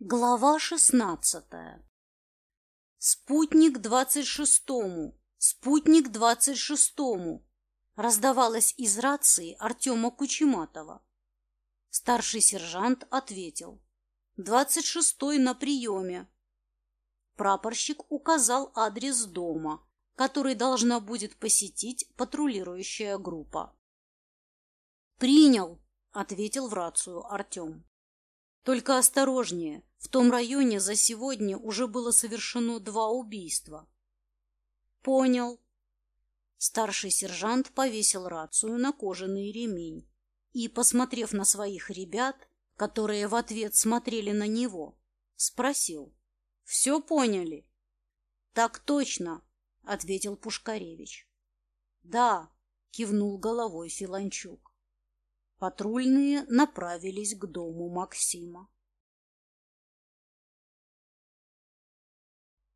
Глава шестнадцатая. Спутник двадцать шестому, спутник двадцать шестому, раздавалось из рации Артема Кучематова. Старший сержант ответил. Двадцать шестой на приеме. Прапорщик указал адрес дома, который должна будет посетить патрулирующая группа. «Принял», — ответил в рацию Артем. Только осторожнее. В том районе за сегодня уже было совершено два убийства. Понял. Старший сержант повесил рацию на кожаный ремень и, посмотрев на своих ребят, которые в ответ смотрели на него, спросил. «Все поняли?» «Так точно», — ответил Пушкаревич. «Да», — кивнул головой Филанчук. Патрульные направились к дому Максима.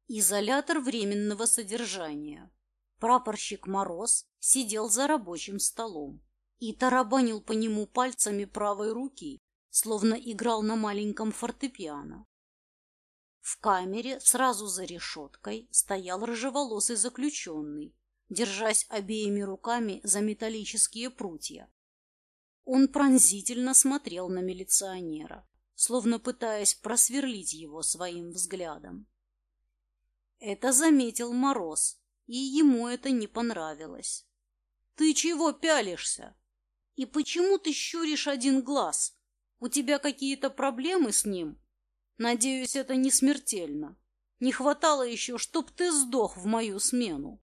Изолятор временного содержания. Прапорщик Мороз сидел за рабочим столом и тарабанил по нему пальцами правой руки, словно играл на маленьком фортепиано. В камере сразу за решеткой стоял рыжеволосый заключенный, держась обеими руками за металлические прутья он пронзительно смотрел на милиционера, словно пытаясь просверлить его своим взглядом. Это заметил Мороз, и ему это не понравилось. «Ты чего пялишься? И почему ты щуришь один глаз? У тебя какие-то проблемы с ним? Надеюсь, это не смертельно. Не хватало еще, чтоб ты сдох в мою смену».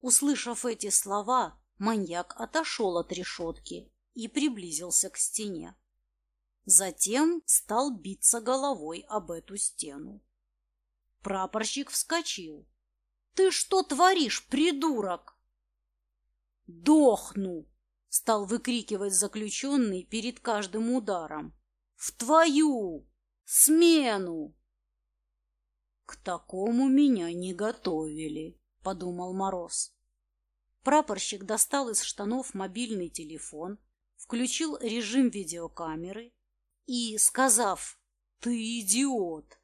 Услышав эти слова, маньяк отошел от решетки и приблизился к стене. Затем стал биться головой об эту стену. Прапорщик вскочил. «Ты что творишь, придурок?» «Дохну!» — стал выкрикивать заключенный перед каждым ударом. «В твою смену!» «К такому меня не готовили», — подумал Мороз. Прапорщик достал из штанов мобильный телефон, включил режим видеокамеры и, сказав «Ты идиот!»,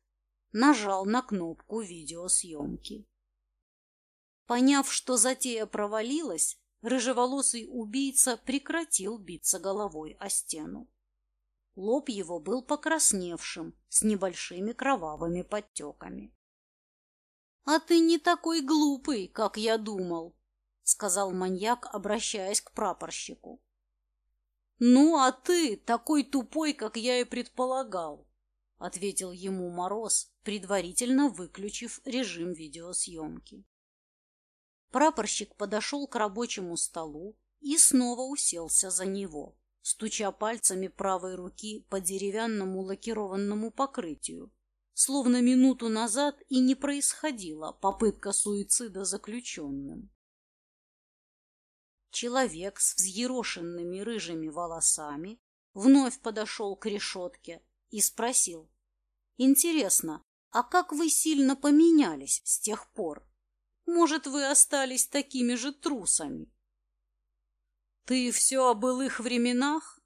нажал на кнопку видеосъемки. Поняв, что затея провалилась, рыжеволосый убийца прекратил биться головой о стену. Лоб его был покрасневшим, с небольшими кровавыми подтеками. — А ты не такой глупый, как я думал, сказал маньяк, обращаясь к прапорщику. Ну, а ты такой тупой, как я и предполагал, ответил ему Мороз, предварительно выключив режим видеосъемки. Прапорщик подошел к рабочему столу и снова уселся за него, стуча пальцами правой руки по деревянному лакированному покрытию, словно минуту назад и не происходила попытка суицида заключенным. Человек с взъерошенными рыжими волосами вновь подошел к решетке и спросил. «Интересно, а как вы сильно поменялись с тех пор? Может, вы остались такими же трусами?» «Ты все о былых временах?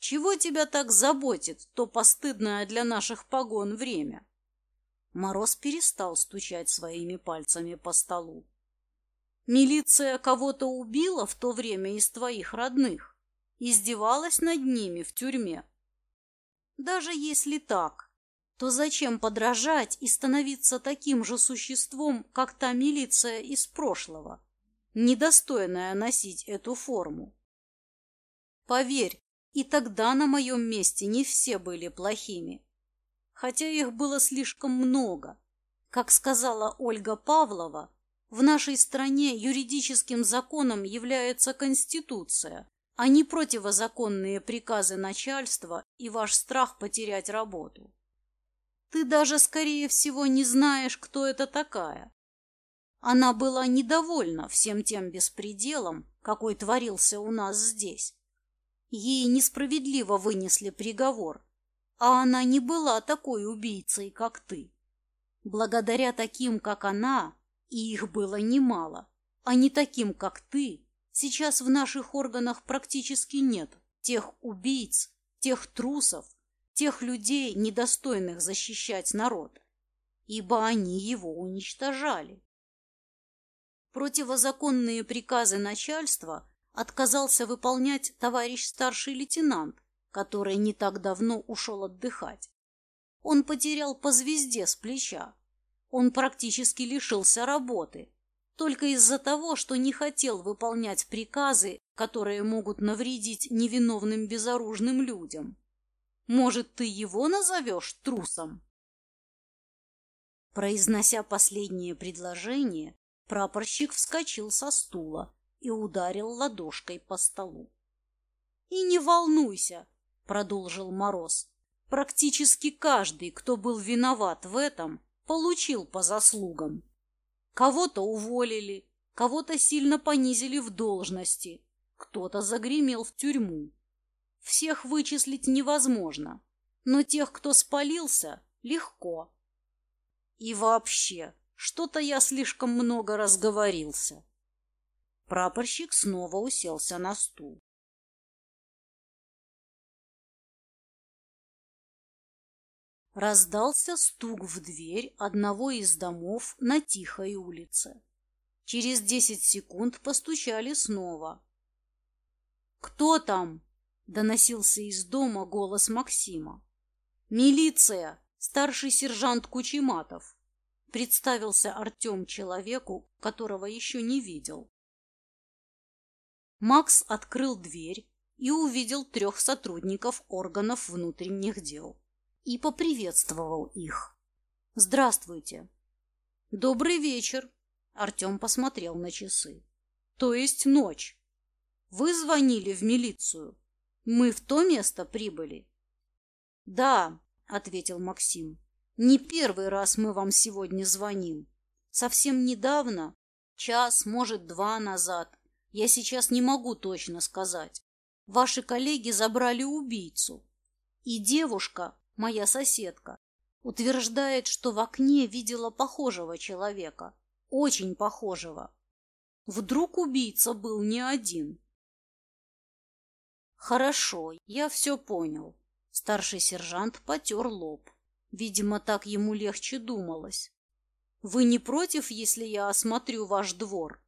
Чего тебя так заботит то постыдное для наших погон время?» Мороз перестал стучать своими пальцами по столу. Милиция кого-то убила в то время из твоих родных, издевалась над ними в тюрьме. Даже если так, то зачем подражать и становиться таким же существом, как та милиция из прошлого, недостойная носить эту форму? Поверь, и тогда на моем месте не все были плохими, хотя их было слишком много. Как сказала Ольга Павлова, в нашей стране юридическим законом является Конституция, а не противозаконные приказы начальства и ваш страх потерять работу. Ты даже, скорее всего, не знаешь, кто это такая. Она была недовольна всем тем беспределом, какой творился у нас здесь. Ей несправедливо вынесли приговор, а она не была такой убийцей, как ты. Благодаря таким, как она, и их было немало. А не таким, как ты, сейчас в наших органах практически нет тех убийц, тех трусов, тех людей, недостойных защищать народ, ибо они его уничтожали. Противозаконные приказы начальства отказался выполнять товарищ старший лейтенант, который не так давно ушел отдыхать. Он потерял по звезде с плеча. Он практически лишился работы, только из-за того, что не хотел выполнять приказы, которые могут навредить невиновным безоружным людям. Может, ты его назовешь трусом? Произнося последнее предложение, прапорщик вскочил со стула и ударил ладошкой по столу. «И не волнуйся», — продолжил Мороз, — «практически каждый, кто был виноват в этом, получил по заслугам. Кого-то уволили, кого-то сильно понизили в должности, кто-то загремел в тюрьму. Всех вычислить невозможно, но тех, кто спалился, легко. И вообще, что-то я слишком много разговорился. Прапорщик снова уселся на стул. Раздался стук в дверь одного из домов на тихой улице. Через десять секунд постучали снова. «Кто там?» — доносился из дома голос Максима. «Милиция! Старший сержант Кучематов!» — представился Артем человеку, которого еще не видел. Макс открыл дверь и увидел трех сотрудников органов внутренних дел и поприветствовал их. «Здравствуйте!» «Добрый вечер!» Артем посмотрел на часы. «То есть ночь!» Вы звонили в милицию. Мы в то место прибыли. Да, ответил Максим. Не первый раз мы вам сегодня звоним. Совсем недавно, час, может, два назад, я сейчас не могу точно сказать. Ваши коллеги забрали убийцу. И девушка, моя соседка, утверждает, что в окне видела похожего человека, очень похожего. Вдруг убийца был не один. Хорошо, я все понял. Старший сержант потер лоб. Видимо, так ему легче думалось. Вы не против, если я осмотрю ваш двор?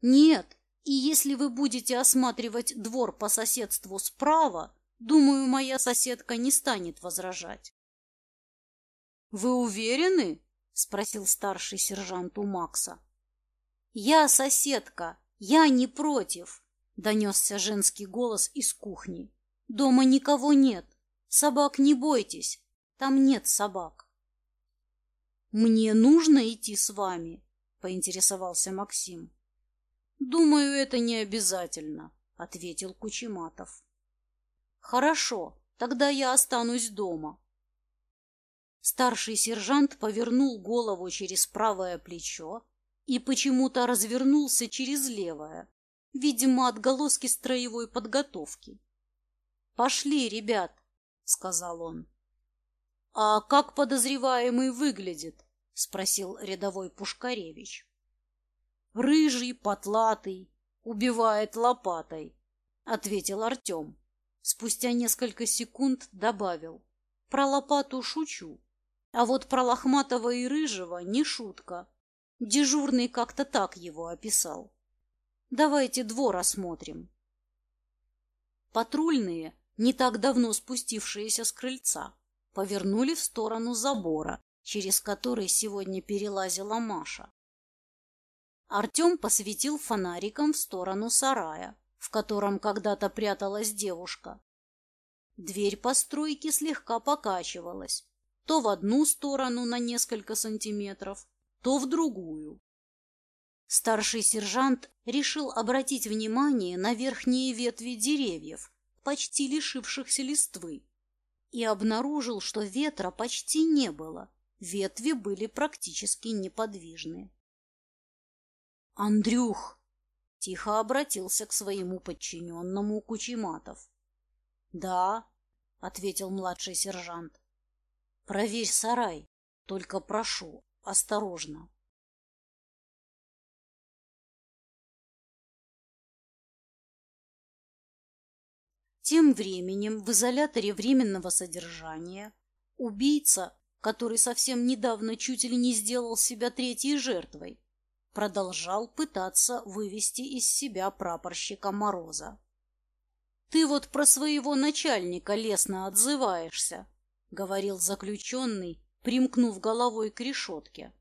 Нет, и если вы будете осматривать двор по соседству справа, думаю, моя соседка не станет возражать. Вы уверены? спросил старший сержант у Макса. Я соседка, я не против. Донесся женский голос из кухни. Дома никого нет. Собак не бойтесь. Там нет собак. Мне нужно идти с вами, поинтересовался Максим. Думаю, это не обязательно, ответил Кучематов. Хорошо, тогда я останусь дома. Старший сержант повернул голову через правое плечо и почему-то развернулся через левое, Видимо, отголоски строевой подготовки. «Пошли, ребят», — сказал он. «А как подозреваемый выглядит?» — спросил рядовой Пушкаревич. «Рыжий, потлатый, убивает лопатой», — ответил Артем. Спустя несколько секунд добавил. «Про лопату шучу, а вот про лохматого и рыжего не шутка. Дежурный как-то так его описал». Давайте двор осмотрим. Патрульные, не так давно спустившиеся с крыльца, повернули в сторону забора, через который сегодня перелазила Маша. Артем посветил фонариком в сторону сарая, в котором когда-то пряталась девушка. Дверь постройки слегка покачивалась, то в одну сторону на несколько сантиметров, то в другую. Старший сержант решил обратить внимание на верхние ветви деревьев, почти лишившихся листвы, и обнаружил, что ветра почти не было, ветви были практически неподвижны. «Андрюх!» — тихо обратился к своему подчиненному Кучематов. «Да», — ответил младший сержант. «Проверь сарай, только прошу, осторожно». Тем временем в изоляторе временного содержания убийца, который совсем недавно чуть ли не сделал себя третьей жертвой, продолжал пытаться вывести из себя прапорщика Мороза. «Ты вот про своего начальника лестно отзываешься», — говорил заключенный, примкнув головой к решетке.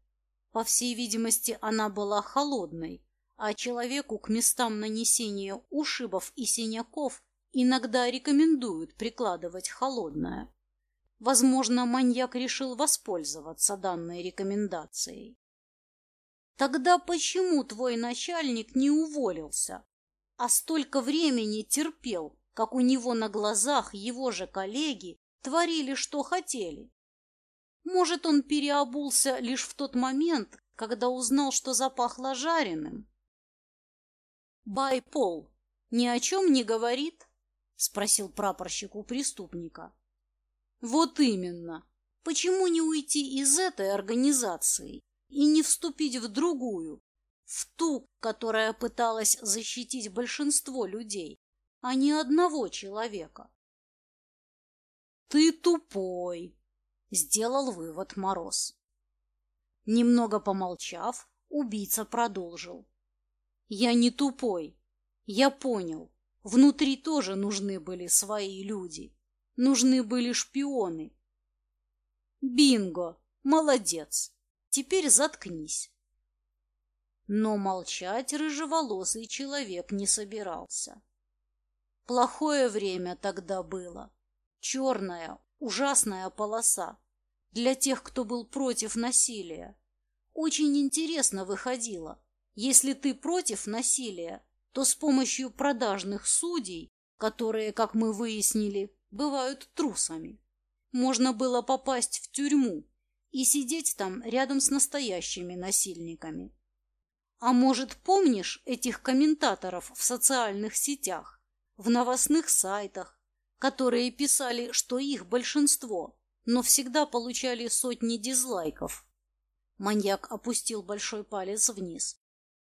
По всей видимости, она была холодной, а человеку к местам нанесения ушибов и синяков иногда рекомендуют прикладывать холодное. Возможно, маньяк решил воспользоваться данной рекомендацией. Тогда почему твой начальник не уволился, а столько времени терпел, как у него на глазах его же коллеги творили, что хотели? Может, он переобулся лишь в тот момент, когда узнал, что запахло жареным? Байпол ни о чем не говорит? — спросил прапорщик у преступника. «Вот именно. Почему не уйти из этой организации и не вступить в другую, в ту, которая пыталась защитить большинство людей, а не одного человека?» «Ты тупой», — сделал вывод Мороз. Немного помолчав, убийца продолжил. «Я не тупой. Я понял. Внутри тоже нужны были свои люди. Нужны были шпионы. Бинго! Молодец! Теперь заткнись. Но молчать рыжеволосый человек не собирался. Плохое время тогда было. Черная, ужасная полоса. Для тех, кто был против насилия. Очень интересно выходило. Если ты против насилия, то с помощью продажных судей, которые, как мы выяснили, бывают трусами, можно было попасть в тюрьму и сидеть там рядом с настоящими насильниками. А может, помнишь этих комментаторов в социальных сетях, в новостных сайтах, которые писали, что их большинство, но всегда получали сотни дизлайков? Маньяк опустил большой палец вниз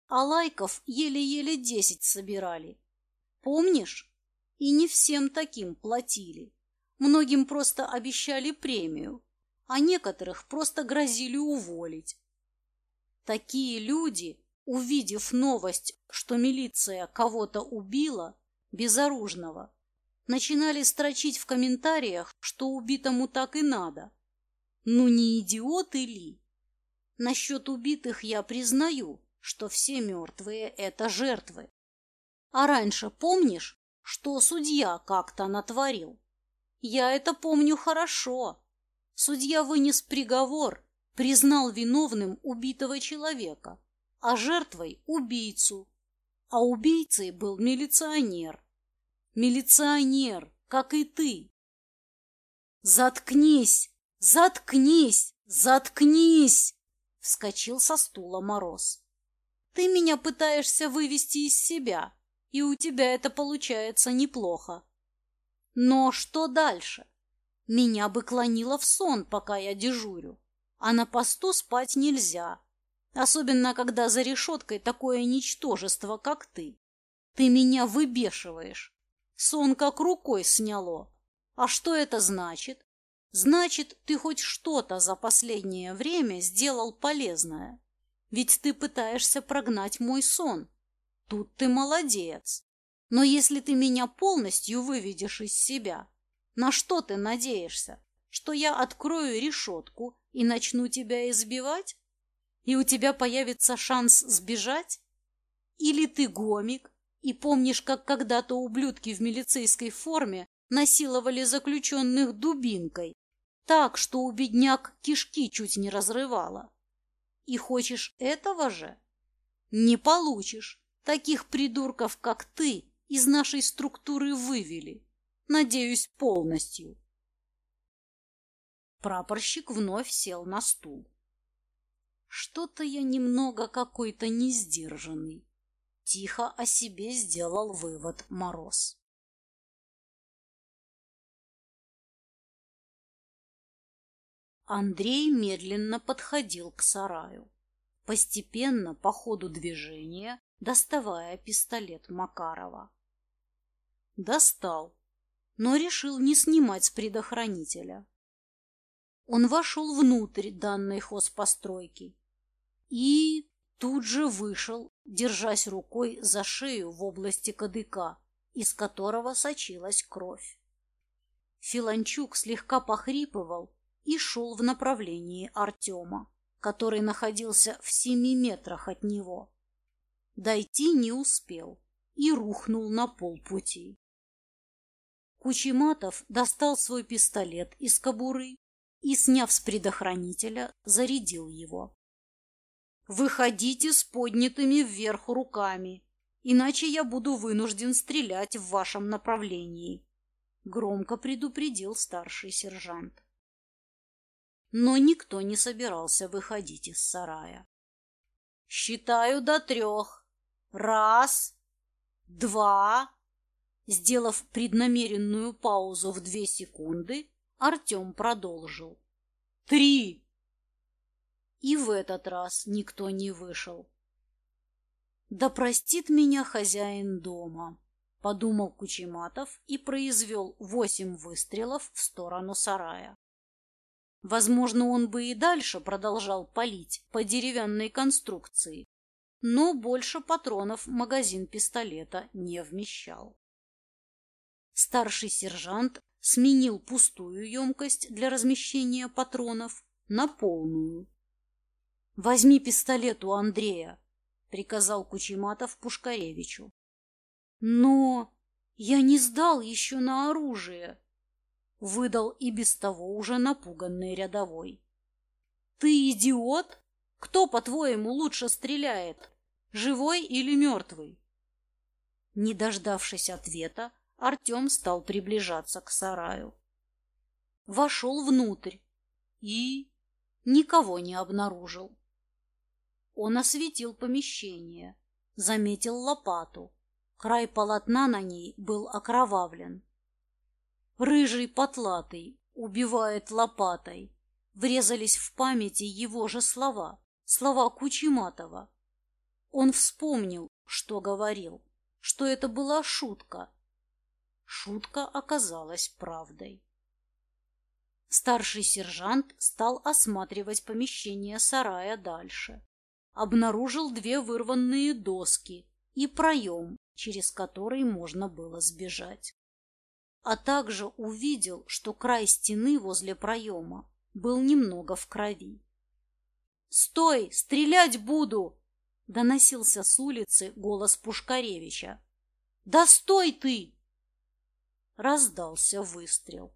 а лайков еле-еле десять собирали. Помнишь? И не всем таким платили. Многим просто обещали премию, а некоторых просто грозили уволить. Такие люди, увидев новость, что милиция кого-то убила, безоружного, начинали строчить в комментариях, что убитому так и надо. Ну не идиоты ли? Насчет убитых я признаю, что все мертвые – это жертвы. А раньше помнишь, что судья как-то натворил? Я это помню хорошо. Судья вынес приговор, признал виновным убитого человека, а жертвой – убийцу. А убийцей был милиционер. Милиционер, как и ты. «Заткнись! Заткнись! Заткнись!» Вскочил со стула Мороз. Ты меня пытаешься вывести из себя, и у тебя это получается неплохо. Но что дальше? Меня бы клонило в сон, пока я дежурю, а на посту спать нельзя, особенно когда за решеткой такое ничтожество, как ты. Ты меня выбешиваешь. Сон как рукой сняло. А что это значит? Значит, ты хоть что-то за последнее время сделал полезное. Ведь ты пытаешься прогнать мой сон. Тут ты молодец. Но если ты меня полностью выведешь из себя, на что ты надеешься? Что я открою решетку и начну тебя избивать? И у тебя появится шанс сбежать? Или ты гомик и помнишь, как когда-то ублюдки в милицейской форме насиловали заключенных дубинкой, так, что у бедняк кишки чуть не разрывало? И хочешь этого же? Не получишь. Таких придурков, как ты, из нашей структуры вывели. Надеюсь, полностью. Прапорщик вновь сел на стул. Что-то я немного какой-то несдержанный. Тихо о себе сделал вывод Мороз. Андрей медленно подходил к сараю, постепенно по ходу движения доставая пистолет Макарова. Достал, но решил не снимать с предохранителя. Он вошел внутрь данной хозпостройки и тут же вышел, держась рукой за шею в области кадыка, из которого сочилась кровь. Филанчук слегка похрипывал и шел в направлении Артема, который находился в семи метрах от него. Дойти не успел и рухнул на полпути. Кучематов достал свой пистолет из кобуры и, сняв с предохранителя, зарядил его. «Выходите с поднятыми вверх руками, иначе я буду вынужден стрелять в вашем направлении», — громко предупредил старший сержант. Но никто не собирался выходить из сарая. «Считаю до трех. Раз, два...» Сделав преднамеренную паузу в две секунды, Артем продолжил. «Три!» И в этот раз никто не вышел. «Да простит меня хозяин дома», — подумал Кучематов и произвел восемь выстрелов в сторону сарая. Возможно, он бы и дальше продолжал палить по деревянной конструкции, но больше патронов магазин пистолета не вмещал. Старший сержант сменил пустую емкость для размещения патронов на полную. «Возьми пистолет у Андрея», — приказал Кучематов Пушкаревичу. «Но я не сдал еще на оружие», — выдал и без того уже напуганный рядовой. «Ты идиот? Кто, по-твоему, лучше стреляет, живой или мертвый?» Не дождавшись ответа, Артем стал приближаться к сараю. Вошел внутрь и никого не обнаружил. Он осветил помещение, заметил лопату. Край полотна на ней был окровавлен. Рыжий потлатый убивает лопатой. Врезались в памяти его же слова, слова Кучематова. Он вспомнил, что говорил, что это была шутка, Шутка оказалась правдой. Старший сержант стал осматривать помещение сарая дальше. Обнаружил две вырванные доски и проем, через который можно было сбежать. А также увидел, что край стены возле проема был немного в крови. «Стой! Стрелять буду!» — доносился с улицы голос Пушкаревича. «Да стой ты!» Раздался выстрел.